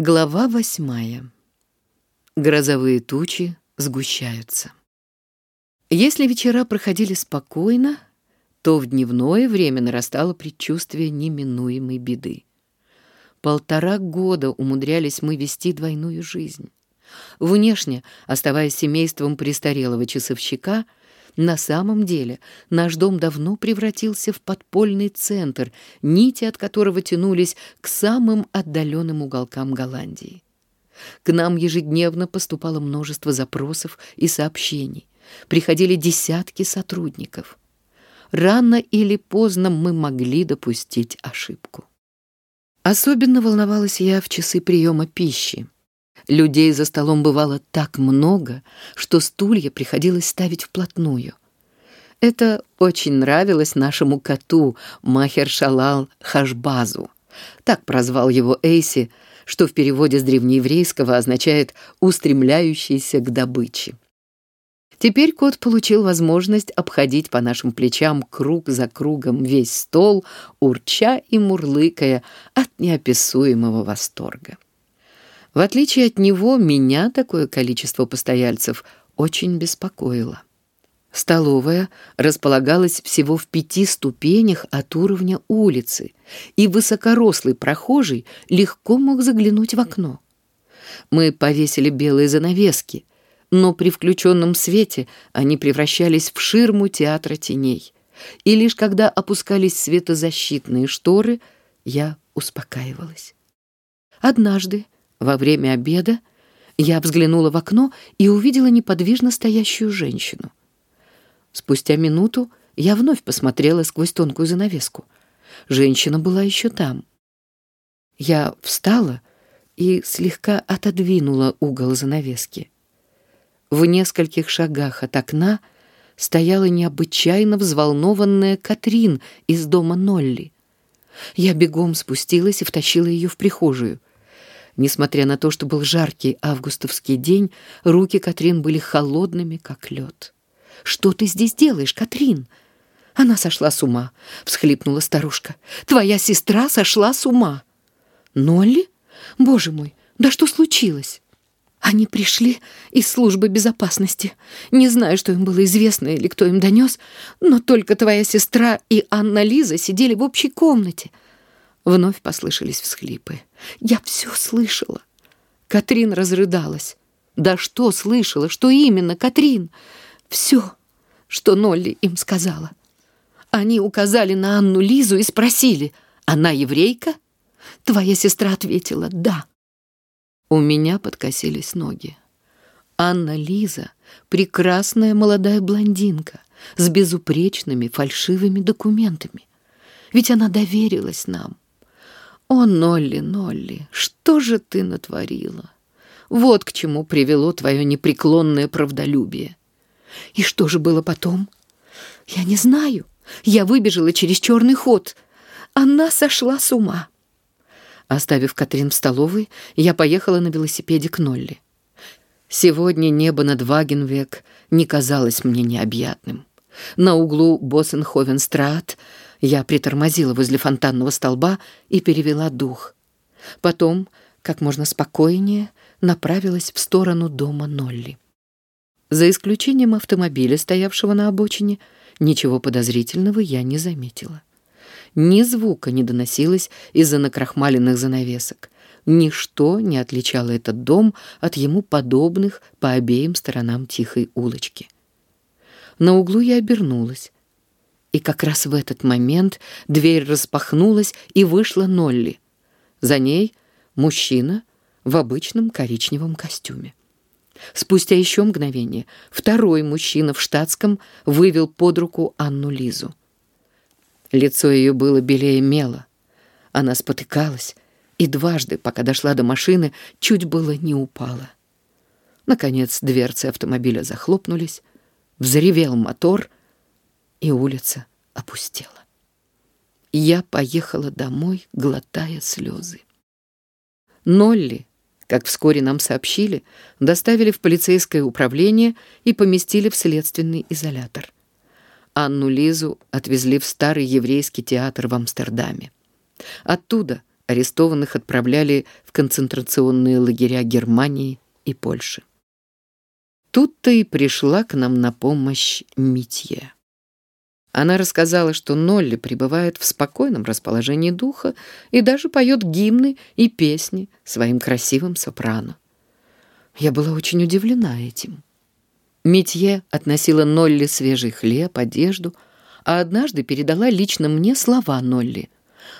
Глава восьмая. Грозовые тучи сгущаются. Если вечера проходили спокойно, то в дневное время нарастало предчувствие неминуемой беды. Полтора года умудрялись мы вести двойную жизнь. Внешне, оставаясь семейством престарелого часовщика, на самом деле наш дом давно превратился в подпольный центр, нити от которого тянулись к самым отдаленным уголкам Голландии. К нам ежедневно поступало множество запросов и сообщений. Приходили десятки сотрудников. Рано или поздно мы могли допустить ошибку. Особенно волновалась я в часы приема пищи. Людей за столом бывало так много, что стулья приходилось ставить вплотную. Это очень нравилось нашему коту Махер-Шалал Хашбазу. Так прозвал его Эйси, что в переводе с древнееврейского означает «устремляющийся к добыче». Теперь кот получил возможность обходить по нашим плечам круг за кругом весь стол, урча и мурлыкая от неописуемого восторга. В отличие от него, меня такое количество постояльцев очень беспокоило. Столовая располагалась всего в пяти ступенях от уровня улицы, и высокорослый прохожий легко мог заглянуть в окно. Мы повесили белые занавески, но при включенном свете они превращались в ширму театра теней. И лишь когда опускались светозащитные шторы, я успокаивалась. Однажды, во время обеда я взглянула в окно и увидела неподвижно стоящую женщину. Спустя минуту я вновь посмотрела сквозь тонкую занавеску. Женщина была еще там. Я встала и слегка отодвинула угол занавески. В нескольких шагах от окна стояла необычайно взволнованная Катрин из дома Нолли. Я бегом спустилась и втащила ее в прихожую. Несмотря на то, что был жаркий августовский день, руки Катрин были холодными, как лед. «Что ты здесь делаешь, Катрин?» «Она сошла с ума», — всхлипнула старушка. «Твоя сестра сошла с ума». «Нолли? Боже мой, да что случилось?» Они пришли из службы безопасности. Не знаю, что им было известно или кто им донес, но только твоя сестра и Анна Лиза сидели в общей комнате. Вновь послышались всхлипы. Я все слышала. Катрин разрыдалась. Да что слышала? Что именно, Катрин? Все, что Нолли им сказала. Они указали на Анну Лизу и спросили, она еврейка? Твоя сестра ответила «да». У меня подкосились ноги. Анна Лиза — прекрасная молодая блондинка с безупречными фальшивыми документами. Ведь она доверилась нам. О, Нолли, Нолли, что же ты натворила? Вот к чему привело твое непреклонное правдолюбие. И что же было потом? Я не знаю. Я выбежала через черный ход. Она сошла с ума. Оставив Катрин в столовой, я поехала на велосипеде к Нолли. Сегодня небо над Вагенвек не казалось мне необъятным. На углу Боссенховенстрат я притормозила возле фонтанного столба и перевела дух. Потом, как можно спокойнее, направилась в сторону дома Нолли. За исключением автомобиля, стоявшего на обочине, ничего подозрительного я не заметила. Ни звука не доносилось из-за накрахмаленных занавесок. Ничто не отличало этот дом от ему подобных по обеим сторонам тихой улочки. На углу я обернулась. И как раз в этот момент дверь распахнулась, и вышла Нолли. За ней мужчина в обычном коричневом костюме. Спустя еще мгновение второй мужчина в штатском вывел под руку Анну Лизу. Лицо ее было белее мела. Она спотыкалась и дважды, пока дошла до машины, чуть было не упала. Наконец дверцы автомобиля захлопнулись, взревел мотор, и улица опустела. Я поехала домой, глотая слезы. Нолли, как вскоре нам сообщили, доставили в полицейское управление и поместили в следственный изолятор. Анну Лизу отвезли в старый еврейский театр в Амстердаме. Оттуда, арестованных отправляли в концентрационные лагеря Германии и Польши. Тут-то и пришла к нам на помощь Митье. Она рассказала, что Нолли пребывает в спокойном расположении духа и даже поет гимны и песни своим красивым сопрано. Я была очень удивлена этим. Митье относила Нолли свежий хлеб, одежду, а однажды передала лично мне слова Нолли.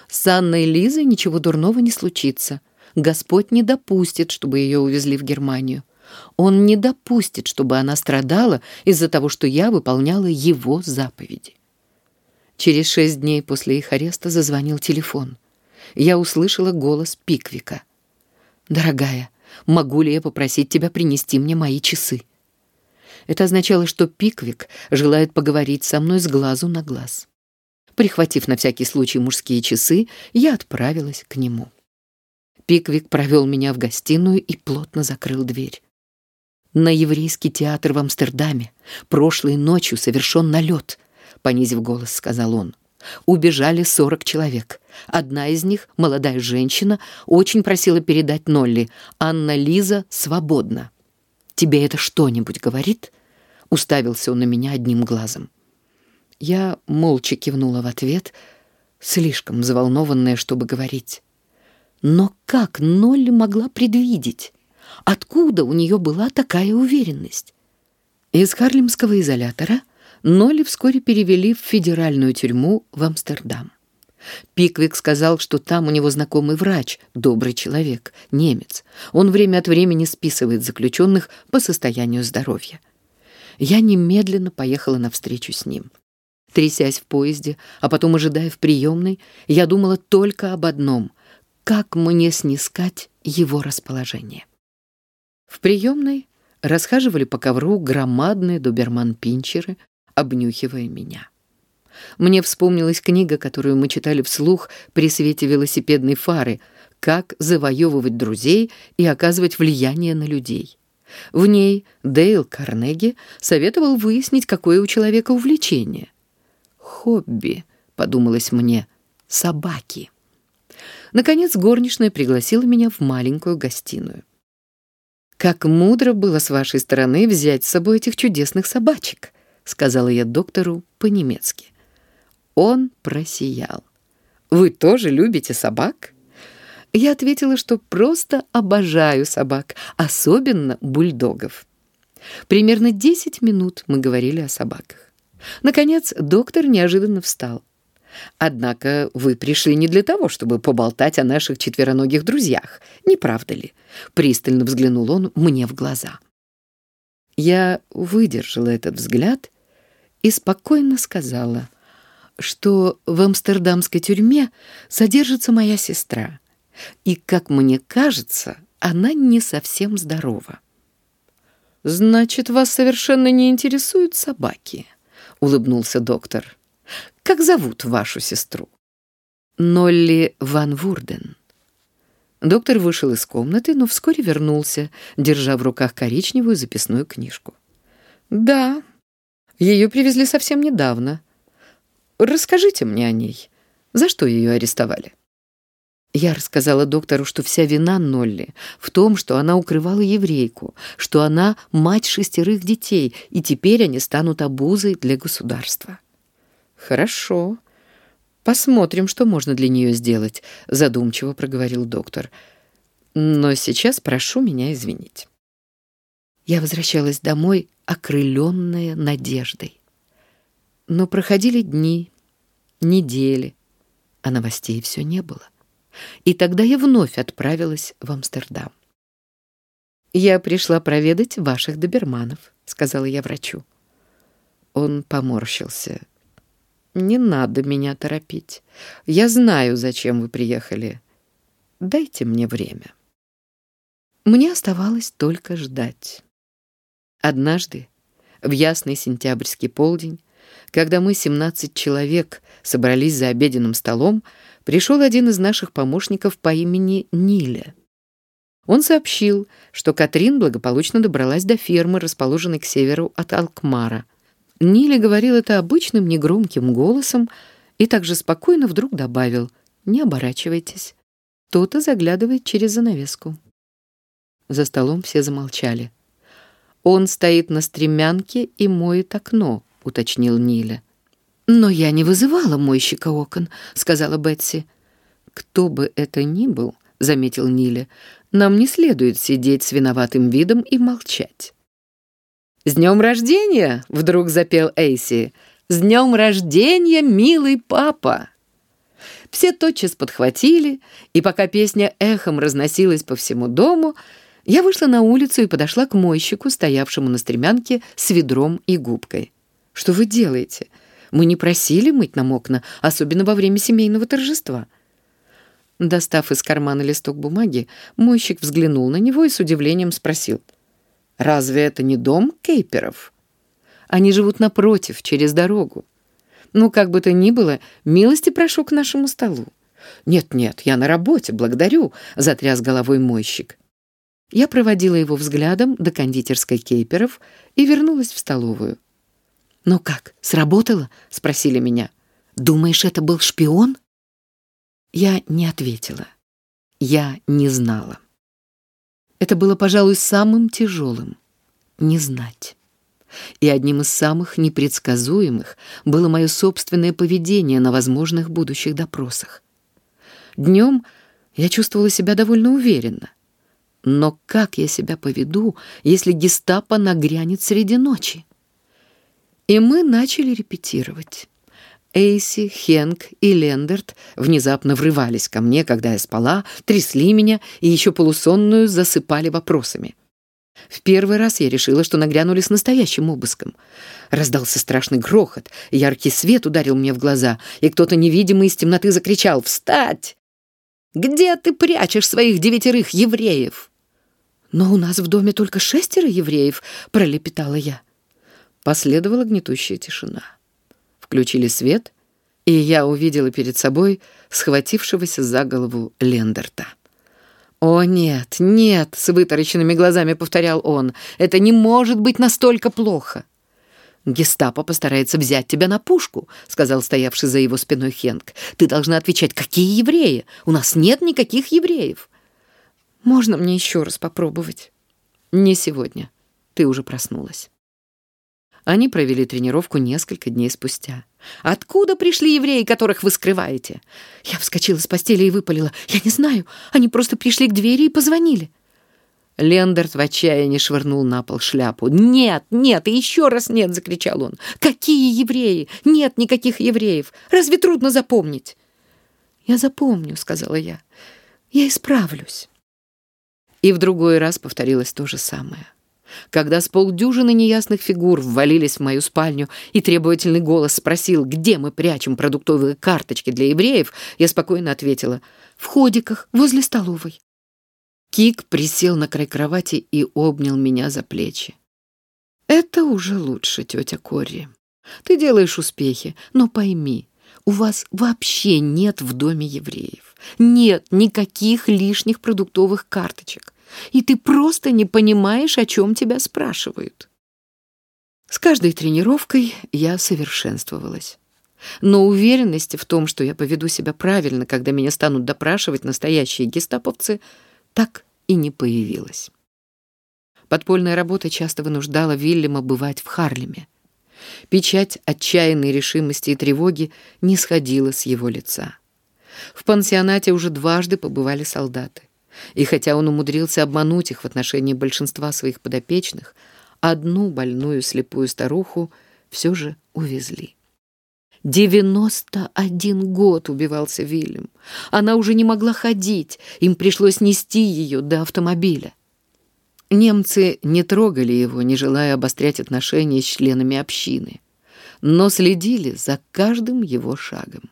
«С Анной Лизой ничего дурного не случится. Господь не допустит, чтобы ее увезли в Германию. Он не допустит, чтобы она страдала из-за того, что я выполняла его заповеди». Через шесть дней после их ареста зазвонил телефон. Я услышала голос Пиквика. «Дорогая, могу ли я попросить тебя принести мне мои часы?» Это означало, что Пиквик желает поговорить со мной с глазу на глаз. Прихватив на всякий случай мужские часы, я отправилась к нему. Пиквик провел меня в гостиную и плотно закрыл дверь. На еврейский театр в Амстердаме прошлой ночью совершен налет, понизив голос, сказал он. Убежали сорок человек. Одна из них, молодая женщина, очень просила передать Нолли. Анна Лиза свободна. Тебе это что-нибудь говорит? Уставился он на меня одним глазом. Я молча кивнула в ответ, слишком взволнованная, чтобы говорить. Но как Нолли могла предвидеть? Откуда у нее была такая уверенность? Из Харлемского изолятора Нолли вскоре перевели в федеральную тюрьму в Амстердам. Пиквик сказал, что там у него знакомый врач, добрый человек, немец. Он время от времени списывает заключенных по состоянию здоровья. Я немедленно поехала навстречу с ним. Трясясь в поезде, а потом ожидая в приемной, я думала только об одном — как мне снискать его расположение. В приемной расхаживали по ковру громадные доберман-пинчеры, обнюхивая меня. Мне вспомнилась книга, которую мы читали вслух при свете велосипедной фары «Как завоевывать друзей и оказывать влияние на людей». В ней Дейл Карнеги советовал выяснить, какое у человека увлечение. «Хобби», — подумалось мне, — «собаки». Наконец горничная пригласила меня в маленькую гостиную. «Как мудро было с вашей стороны взять с собой этих чудесных собачек», — сказала я доктору по-немецки. Он просиял. «Вы тоже любите собак?» Я ответила, что просто обожаю собак, особенно бульдогов. Примерно 10 минут мы говорили о собаках. Наконец, доктор неожиданно встал. «Однако вы пришли не для того, чтобы поболтать о наших четвероногих друзьях, не правда ли?» Пристально взглянул он мне в глаза. Я выдержала этот взгляд и спокойно сказала — что в амстердамской тюрьме содержится моя сестра, и, как мне кажется, она не совсем здорова. «Значит, вас совершенно не интересуют собаки?» — улыбнулся доктор. «Как зовут вашу сестру?» «Нолли Ван Вурден». Доктор вышел из комнаты, но вскоре вернулся, держа в руках коричневую записную книжку. «Да, ее привезли совсем недавно. Расскажите мне о ней. За что ее арестовали?» Я рассказала доктору, что вся вина Нолли в том, что она укрывала еврейку, что она мать шестерых детей, и теперь они станут обузой для государства. «Хорошо. Посмотрим, что можно для нее сделать», — задумчиво проговорил доктор. «Но сейчас прошу меня извинить». Я возвращалась домой, окрыленная надеждой. Но проходили дни, недели, а новостей все не было. И тогда я вновь отправилась в Амстердам. «Я пришла проведать ваших доберманов», — сказала я врачу. Он поморщился. «Не надо меня торопить. Я знаю, зачем вы приехали. Дайте мне время». Мне оставалось только ждать. Однажды, в ясный сентябрьский полдень, когда мы, 17 человек, собрались за обеденным столом, пришел один из наших помощников по имени Ниля. Он сообщил, что Катрин благополучно добралась до фермы, расположенной к северу от Алкмара. Ниля говорил это обычным негромким голосом и также спокойно вдруг добавил «Не оборачивайтесь». Кто-то заглядывает через занавеску. За столом все замолчали. Он стоит на стремянке и моет окно, уточнил Ниля. Но я не вызывала мойщика окон, сказала Бетси. Кто бы это ни был, заметил Ниля, нам не следует сидеть с виноватым видом и молчать. «С днем рождения!» — вдруг запел Эйси. «С днем рождения, милый папа!» Все тотчас подхватили, и пока песня эхом разносилась по всему дому, я вышла на улицу и подошла к мойщику, стоявшему на стремянке с ведром и губкой. «Что вы делаете? Мы не просили мыть нам окна, особенно во время семейного торжества». Достав из кармана листок бумаги, мойщик взглянул на него и с удивлением спросил. «Разве это не дом Кейперов? Они живут напротив, через дорогу. Ну, как бы то ни было, милости прошу к нашему столу». «Нет-нет, я на работе, благодарю», — затряс головой мойщик. Я проводила его взглядом до кондитерской Кейперов и вернулась в столовую. «Ну как, сработало?» — спросили меня. «Думаешь, это был шпион?» Я не ответила. Я не знала. Это было, пожалуй, самым тяжелым — не знать. И одним из самых непредсказуемых было мое собственное поведение на возможных будущих допросах. Днем я чувствовала себя довольно уверенно. Но как я себя поведу, если гестапо нагрянет среди ночи? И мы начали репетировать. Эйси, Хенк и Лендерт внезапно врывались ко мне, когда я спала, трясли меня и еще полусонную засыпали вопросами. В первый раз я решила, что нагрянули с настоящим обыском. Раздался страшный грохот, яркий свет ударил мне в глаза, и кто-то невидимый из темноты закричал «Встать! Где ты прячешь своих девятерых евреев?» «Но у нас в доме только шестеро евреев», — пролепетала я. Последовала гнетущая тишина. Включили свет, и я увидела перед собой схватившегося за голову Лендерта. «О, нет, нет!» — с вытаращенными глазами повторял он. «Это не может быть настолько плохо!» «Гестапо постарается взять тебя на пушку», — сказал стоявший за его спиной Хенк. «Ты должна отвечать, какие евреи? У нас нет никаких евреев». «Можно мне еще раз попробовать?» «Не сегодня. Ты уже проснулась». Они провели тренировку несколько дней спустя. «Откуда пришли евреи, которых вы скрываете?» Я вскочила с постели и выпалила. «Я не знаю. Они просто пришли к двери и позвонили». Лендерт в отчаянии швырнул на пол шляпу. «Нет, нет и еще раз нет!» — закричал он. «Какие евреи? Нет никаких евреев! Разве трудно запомнить?» «Я запомню», — сказала я. «Я исправлюсь». И в другой раз повторилось то же самое. Когда с полдюжины неясных фигур ввалились в мою спальню и требовательный голос спросил, где мы прячем продуктовые карточки для евреев, я спокойно ответила «В ходиках, возле столовой». Кик присел на край кровати и обнял меня за плечи. «Это уже лучше, тетя Корри. Ты делаешь успехи, но пойми, у вас вообще нет в доме евреев. Нет никаких лишних продуктовых карточек и ты просто не понимаешь, о чем тебя спрашивают. С каждой тренировкой я совершенствовалась. Но уверенности в том, что я поведу себя правильно, когда меня станут допрашивать настоящие гестаповцы, так и не появилась. Подпольная работа часто вынуждала Вильяма бывать в Харлеме. Печать отчаянной решимости и тревоги не сходила с его лица. В пансионате уже дважды побывали солдаты. И хотя он умудрился обмануть их в отношении большинства своих подопечных, одну больную слепую старуху все же увезли. Девяносто один год убивался Вильям. Она уже не могла ходить, им пришлось нести ее до автомобиля. Немцы не трогали его, не желая обострять отношения с членами общины, но следили за каждым его шагом.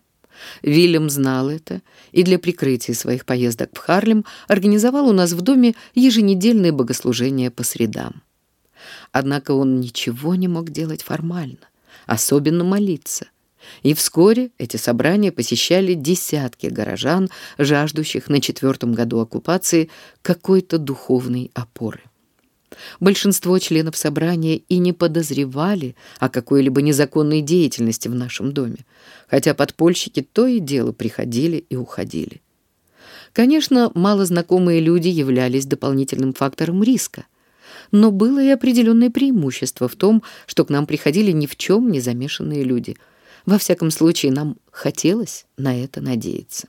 Вильям знал это и для прикрытия своих поездок в Харлем организовал у нас в доме еженедельные богослужения по средам. Однако он ничего не мог делать формально, особенно молиться. И вскоре эти собрания посещали десятки горожан, жаждущих на четвертом году оккупации какой-то духовной опоры. Большинство членов собрания и не подозревали о какой-либо незаконной деятельности в нашем доме, хотя подпольщики то и дело приходили и уходили. Конечно, малознакомые люди являлись дополнительным фактором риска, но было и определенное преимущество в том, что к нам приходили ни в чем не замешанные люди. Во всяком случае, нам хотелось на это надеяться.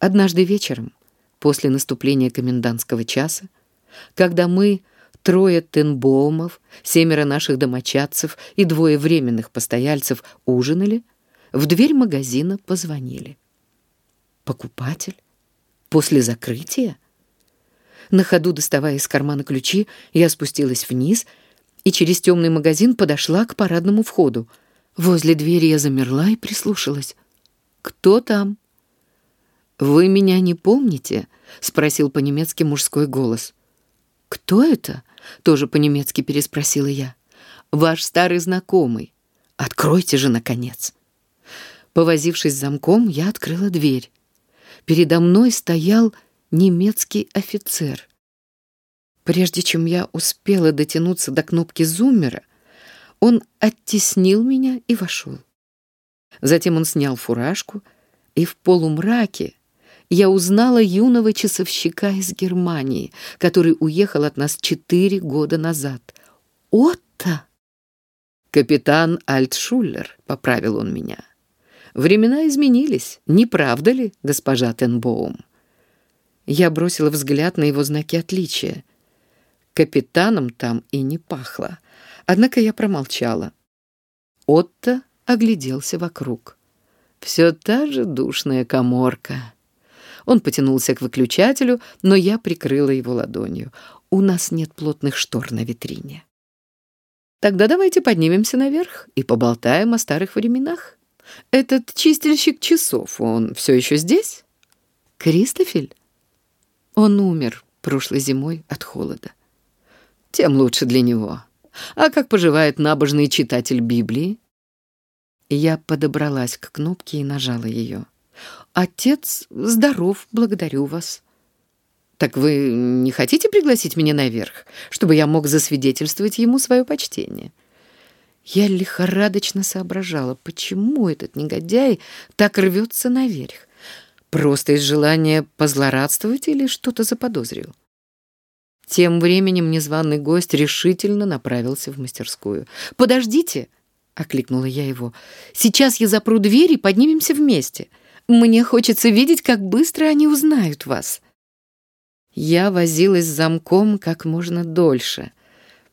Однажды вечером, после наступления комендантского часа, когда мы, трое Тенбоумов, семеро наших домочадцев и двое временных постояльцев ужинали, в дверь магазина позвонили. Покупатель? После закрытия? На ходу, доставая из кармана ключи, я спустилась вниз и через темный магазин подошла к парадному входу. Возле двери я замерла и прислушалась. «Кто там?» «Вы меня не помните?» — спросил по-немецки мужской голос. «Кто это?» — тоже по-немецки переспросила я. «Ваш старый знакомый. Откройте же, наконец!» Повозившись замком, я открыла дверь. Передо мной стоял немецкий офицер. Прежде чем я успела дотянуться до кнопки зуммера, он оттеснил меня и вошел. Затем он снял фуражку, и в полумраке я узнала юного часовщика из Германии, который уехал от нас четыре года назад. Отто! Капитан Альтшуллер, поправил он меня. Времена изменились, не правда ли, госпожа Тенбоум? Я бросила взгляд на его знаки отличия. Капитаном там и не пахло. Однако я промолчала. Отто огляделся вокруг. Все та же душная коморка. Он потянулся к выключателю, но я прикрыла его ладонью. У нас нет плотных штор на витрине. Тогда давайте поднимемся наверх и поболтаем о старых временах. Этот чистильщик часов, он все еще здесь? Кристофель? Он умер прошлой зимой от холода. Тем лучше для него. А как поживает набожный читатель Библии? Я подобралась к кнопке и нажала ее. «Отец здоров, благодарю вас». «Так вы не хотите пригласить меня наверх, чтобы я мог засвидетельствовать ему свое почтение?» Я лихорадочно соображала, почему этот негодяй так рвется наверх. Просто из желания позлорадствовать или что-то заподозрил? Тем временем незваный гость решительно направился в мастерскую. «Подождите!» — окликнула я его. «Сейчас я запру дверь и поднимемся вместе. Мне хочется видеть, как быстро они узнают вас». Я возилась с замком как можно дольше.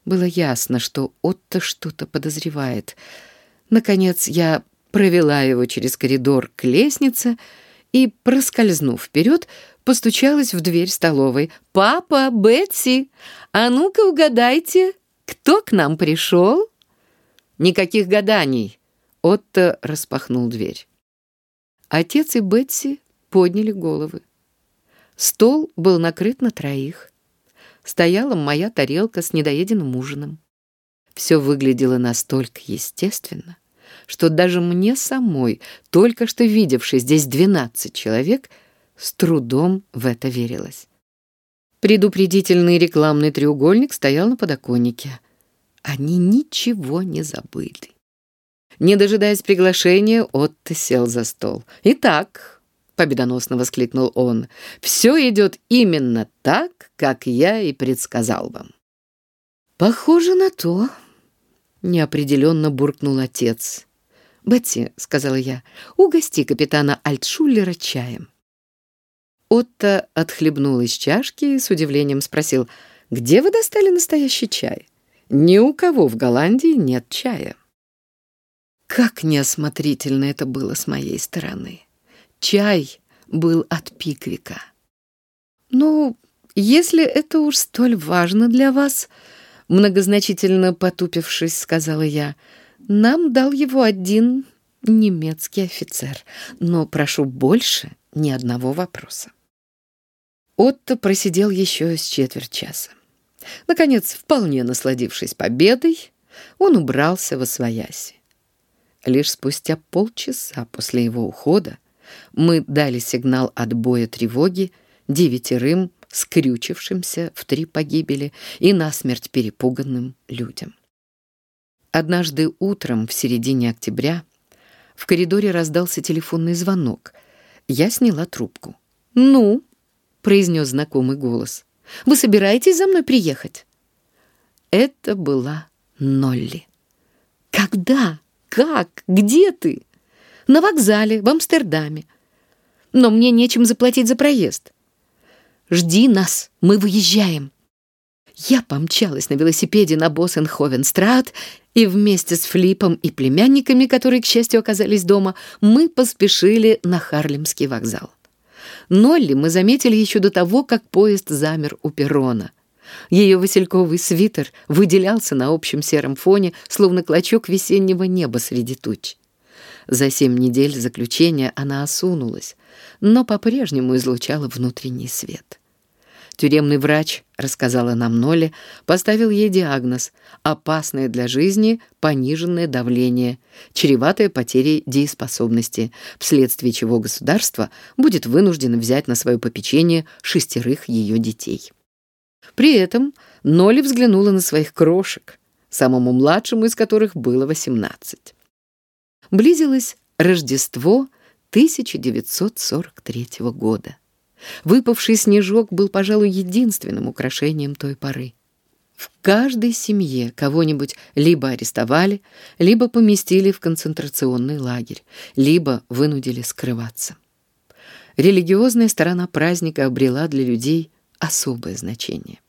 Было ясно, что Отто что-то подозревает. Наконец я провела его через коридор к лестнице и, проскользнув вперед, постучалась в дверь столовой. «Папа, Бетси, а ну-ка угадайте, кто к нам пришел?» «Никаких гаданий!» Отто распахнул дверь. Отец и Бетси подняли головы. Стол был накрыт на троих. Стояла моя тарелка с недоеденным ужином. Все выглядело настолько естественно, что даже мне самой, только что видевшей здесь двенадцать человек, с трудом в это верилось. Предупредительный рекламный треугольник стоял на подоконнике. Они ничего не забыли. Не дожидаясь приглашения, Отто сел за стол. «Итак», — победоносно воскликнул он, — «все идет именно так, как я и предсказал вам». «Похоже на то», — неопределенно буркнул отец. «Бетти», — сказала я, — «угости капитана Альтшуллера чаем». Отто отхлебнул из чашки и с удивлением спросил, «Где вы достали настоящий чай? Ни у кого в Голландии нет чая». Как неосмотрительно это было с моей стороны. Чай был от Пиквика. «Ну, если это уж столь важно для вас», — многозначительно потупившись, сказала я, «нам дал его один немецкий офицер, но прошу больше ни одного вопроса». Отто просидел еще с четверть часа. Наконец, вполне насладившись победой, он убрался во свояси. Лишь спустя полчаса после его ухода мы дали сигнал отбоя тревоги девятерым скрючившимся в три погибели и насмерть перепуганным людям. Однажды утром в середине октября в коридоре раздался телефонный звонок. Я сняла трубку. «Ну?» — произнес знакомый голос. «Вы собираетесь за мной приехать?» Это была Нолли. «Когда? Как? Где ты?» «На вокзале, в Амстердаме. Но мне нечем заплатить за проезд». «Жди нас, мы выезжаем». Я помчалась на велосипеде на Боссенховенстрат, и вместе с Флипом и племянниками, которые, к счастью, оказались дома, мы поспешили на Харлемский вокзал. Нолли мы заметили еще до того, как поезд замер у перрона. Ее васильковый свитер выделялся на общем сером фоне, словно клочок весеннего неба среди туч. За семь недель заключения она осунулась, но по-прежнему излучала внутренний свет. Тюремный врач, рассказала нам Нолли, поставил ей диагноз «опасное для жизни пониженное давление, чреватое потерей дееспособности, вследствие чего государство будет вынуждено взять на свое попечение шестерых ее детей». При этом Нолли взглянула на своих крошек, самому младшему из которых было 18. Близилось Рождество 1943 года. Выпавший снежок был, пожалуй, единственным украшением той поры. В каждой семье кого-нибудь либо арестовали, либо поместили в концентрационный лагерь, либо вынудили скрываться. Религиозная сторона праздника обрела для людей особое значение.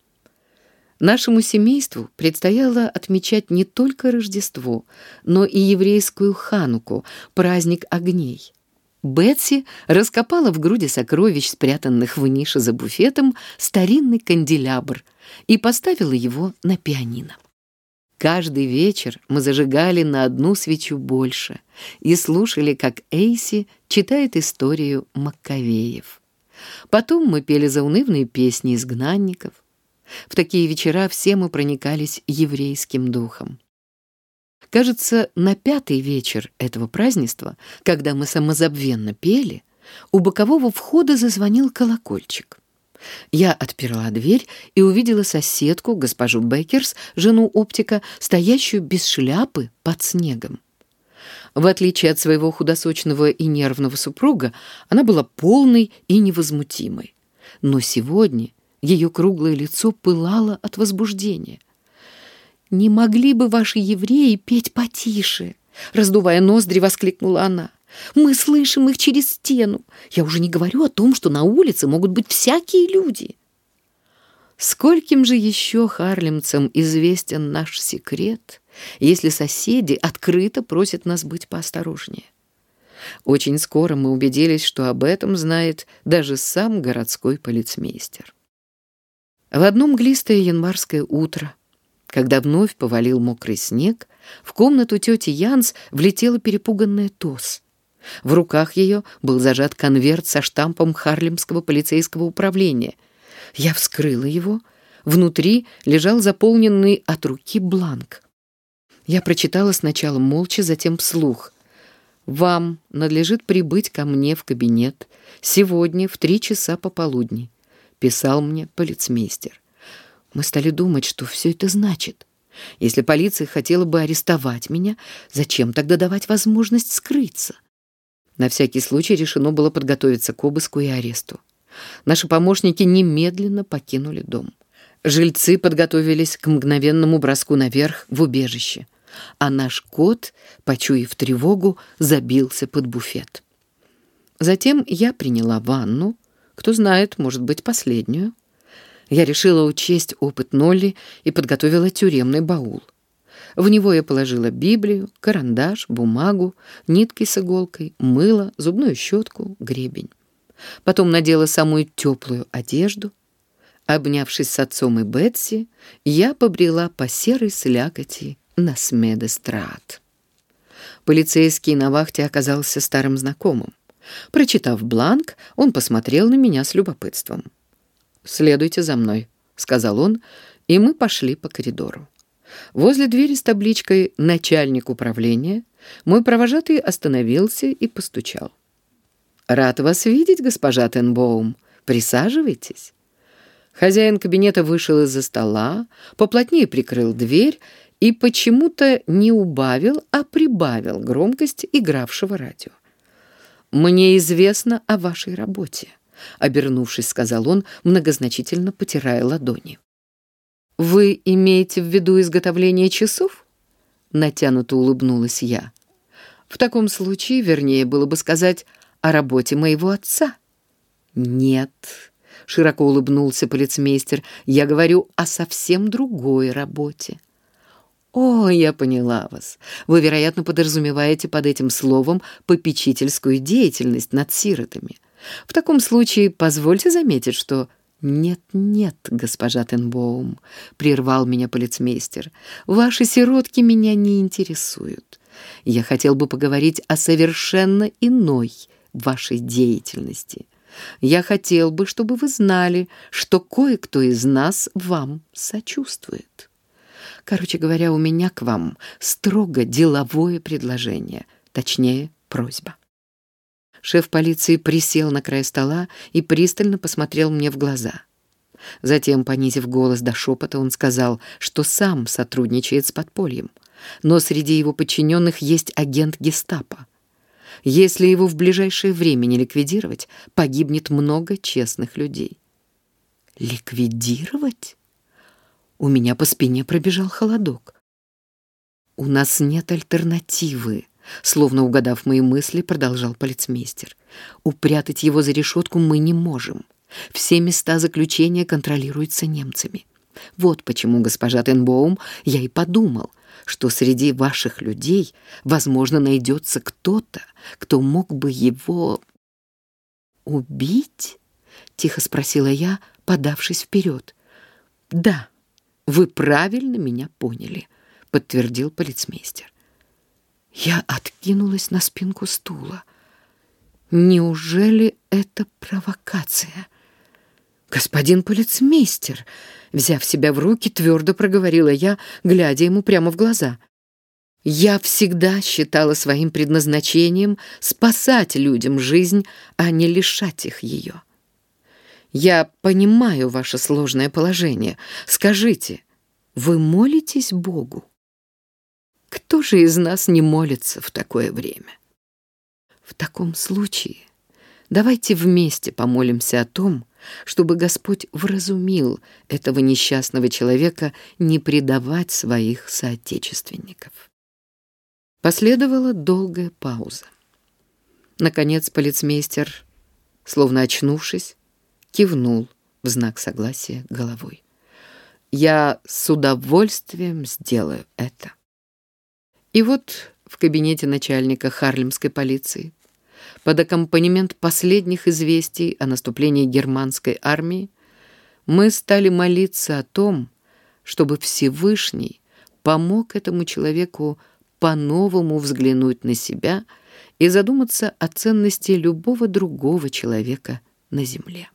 Нашему семейству предстояло отмечать не только Рождество, но и еврейскую Хануку, праздник огней. Бетси раскопала в груди сокровищ, спрятанных в нише за буфетом, старинный канделябр и поставила его на пианино. Каждый вечер мы зажигали на одну свечу больше и слушали, как Эйси читает историю Маккавеев. Потом мы пели заунывные песни изгнанников. В такие вечера все мы проникались еврейским духом. Кажется, на пятый вечер этого празднества, когда мы самозабвенно пели, у бокового входа зазвонил колокольчик. Я отперла дверь и увидела соседку, госпожу Беккерс, жену оптика, стоящую без шляпы под снегом. В отличие от своего худосочного и нервного супруга, она была полной и невозмутимой. Но сегодня ее круглое лицо пылало от возбуждения. «Не могли бы ваши евреи петь потише?» Раздувая ноздри, воскликнула она. «Мы слышим их через стену. Я уже не говорю о том, что на улице могут быть всякие люди». Скольким же еще харлемцам известен наш секрет, если соседи открыто просят нас быть поосторожнее? Очень скоро мы убедились, что об этом знает даже сам городской полицмейстер. В одно мглистое январское утро когда вновь повалил мокрый снег, в комнату тети Янс влетела перепуганная Тос. В руках ее был зажат конверт со штампом Харлемского полицейского управления. Я вскрыла его. Внутри лежал заполненный от руки бланк. Я прочитала сначала молча, затем вслух. «Вам надлежит прибыть ко мне в кабинет сегодня в три часа пополудни», — писал мне полицмейстер. Мы стали думать, что все это значит. Если полиция хотела бы арестовать меня, зачем тогда давать возможность скрыться? На всякий случай решено было подготовиться к обыску и аресту. Наши помощники немедленно покинули дом. Жильцы подготовились к мгновенному броску наверх в убежище, а наш кот, почуяв тревогу, забился под буфет. Затем я приняла ванну, кто знает, может быть, последнюю. Я решила учесть опыт Нолли и подготовила тюремный баул. В него я положила Библию, карандаш, бумагу, нитки с иголкой, мыло, зубную щетку, гребень. Потом надела самую теплую одежду. Обнявшись с отцом и Бетси, я побрела по серой слякоти на Смедестрат. Полицейский на вахте оказался старым знакомым. Прочитав бланк, он посмотрел на меня с любопытством. «Следуйте за мной», — сказал он, и мы пошли по коридору. Возле двери с табличкой «Начальник управления» мой провожатый остановился и постучал. «Рад вас видеть, госпожа Тенбоум. Присаживайтесь». Хозяин кабинета вышел из-за стола, поплотнее прикрыл дверь и почему-то не убавил, а прибавил громкость игравшего радио. «Мне известно о вашей работе. — обернувшись, сказал он, многозначительно потирая ладони. «Вы имеете в виду изготовление часов?» Натянуто улыбнулась я. «В таком случае, вернее, было бы сказать о работе моего отца». «Нет», — широко улыбнулся полицмейстер, «я говорю о совсем другой работе». «О, я поняла вас. Вы, вероятно, подразумеваете под этим словом попечительскую деятельность над сиротами. В таком случае позвольте заметить, что «Нет-нет, госпожа Тенбоум», — прервал меня полицмейстер, — «ваши сиротки меня не интересуют. Я хотел бы поговорить о совершенно иной вашей деятельности. Я хотел бы, чтобы вы знали, что кое-кто из нас вам сочувствует. Короче говоря, у меня к вам строго деловое предложение, точнее, просьба». Шеф полиции присел на край стола и пристально посмотрел мне в глаза. Затем, понизив голос до шепота, он сказал, что сам сотрудничает с подпольем, но среди его подчиненных есть агент гестапо. Если его в ближайшее время не ликвидировать, погибнет много честных людей. Ликвидировать? У меня по спине пробежал холодок. У нас нет альтернативы, Словно угадав мои мысли, продолжал полицмейстер. «Упрятать его за решетку мы не можем. Все места заключения контролируются немцами. Вот почему, госпожа Тенбоум, я и подумал, что среди ваших людей, возможно, найдется кто-то, кто мог бы его... убить?» — тихо спросила я, подавшись вперед. «Да, вы правильно меня поняли», — подтвердил полицмейстер. Я откинулась на спинку стула. Неужели это провокация? Господин полицмейстер, взяв себя в руки, твердо проговорила я, глядя ему прямо в глаза. Я всегда считала своим предназначением спасать людям жизнь, а не лишать их ее. Я понимаю ваше сложное положение. Скажите, вы молитесь Богу? Кто же из нас не молится в такое время? В таком случае давайте вместе помолимся о том, чтобы Господь вразумил этого несчастного человека не предавать своих соотечественников. Последовала долгая пауза. Наконец полицмейстер, словно очнувшись, кивнул в знак согласия головой. «Я с удовольствием сделаю это». И вот в кабинете начальника Харлемской полиции под аккомпанемент последних известий о наступлении германской армии мы стали молиться о том, чтобы Всевышний помог этому человеку по-новому взглянуть на себя и задуматься о ценности любого другого человека на земле.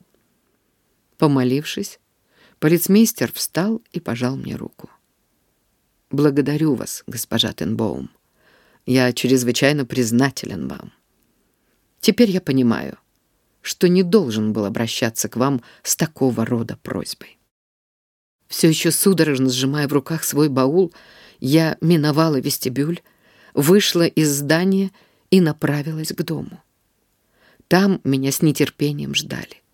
Помолившись, полицмейстер встал и пожал мне руку. Благодарю вас, госпожа Тенбоум. Я чрезвычайно признателен вам. Теперь я понимаю, что не должен был обращаться к вам с такого рода просьбой. Все еще судорожно сжимая в руках свой баул, я миновала вестибюль, вышла из здания и направилась к дому. Там меня с нетерпением ждали.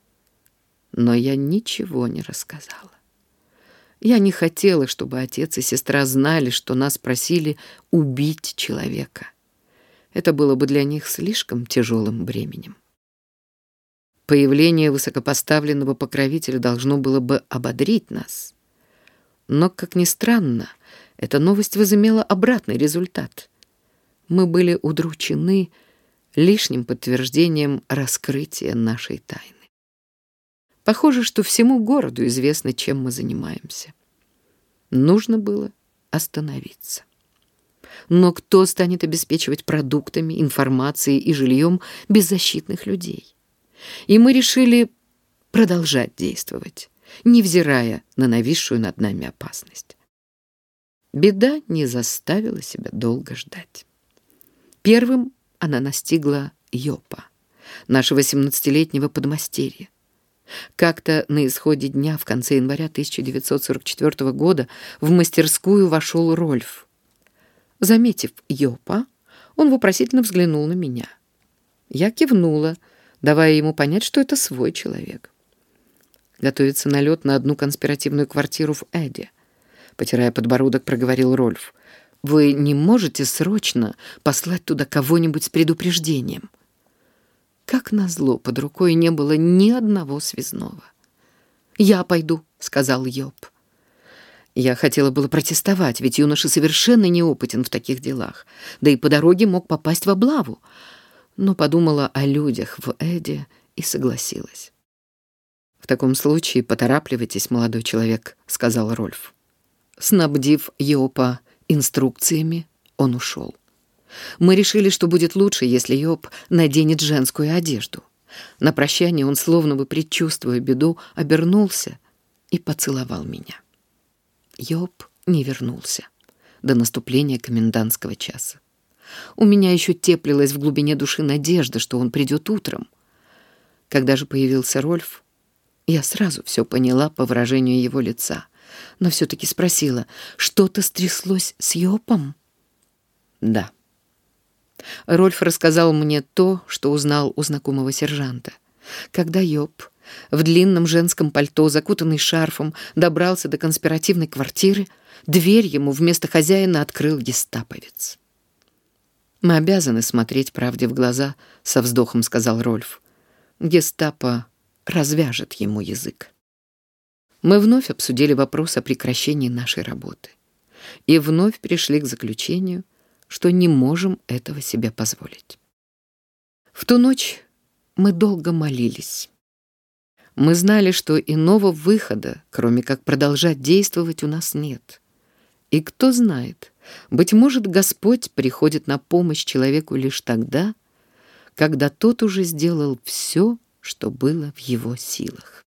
Но я ничего не рассказала. Я не хотела, чтобы отец и сестра знали, что нас просили убить человека. Это было бы для них слишком тяжелым бременем. Появление высокопоставленного покровителя должно было бы ободрить нас. Но, как ни странно, эта новость возымела обратный результат. Мы были удручены лишним подтверждением раскрытия нашей тайны. Похоже, что всему городу известно, чем мы занимаемся. Нужно было остановиться. Но кто станет обеспечивать продуктами, информацией и жильем беззащитных людей? И мы решили продолжать действовать, невзирая на нависшую над нами опасность. Беда не заставила себя долго ждать. Первым она настигла Йопа, нашего 18-летнего подмастерья. Как-то на исходе дня в конце января 1944 года в мастерскую вошел Рольф. Заметив Йопа, он вопросительно взглянул на меня. Я кивнула, давая ему понять, что это свой человек. Готовится налет на одну конспиративную квартиру в Эде. Потирая подбородок, проговорил Рольф. «Вы не можете срочно послать туда кого-нибудь с предупреждением?» Как назло, под рукой не было ни одного связного. «Я пойду», — сказал Йоб. Я хотела было протестовать, ведь юноша совершенно неопытен в таких делах, да и по дороге мог попасть в облаву. Но подумала о людях в Эде и согласилась. «В таком случае поторапливайтесь, молодой человек», — сказал Рольф. Снабдив Йопа инструкциями, он ушел. Мы решили, что будет лучше, если Йоп наденет женскую одежду. На прощание он, словно бы предчувствуя беду, обернулся и поцеловал меня. Йоп не вернулся до наступления комендантского часа. У меня еще теплилась в глубине души надежда, что он придет утром. Когда же появился Рольф, я сразу все поняла по выражению его лица, но все-таки спросила, что-то стряслось с Йопом? Да. Рольф рассказал мне то, что узнал у знакомого сержанта. Когда Йоп в длинном женском пальто, закутанный шарфом, добрался до конспиративной квартиры, дверь ему вместо хозяина открыл гестаповец. «Мы обязаны смотреть правде в глаза», — со вздохом сказал Рольф. «Гестапо развяжет ему язык». Мы вновь обсудили вопрос о прекращении нашей работы и вновь пришли к заключению, что не можем этого себе позволить. В ту ночь мы долго молились. Мы знали, что иного выхода, кроме как продолжать действовать, у нас нет. И кто знает, быть может, Господь приходит на помощь человеку лишь тогда, когда тот уже сделал все, что было в его силах.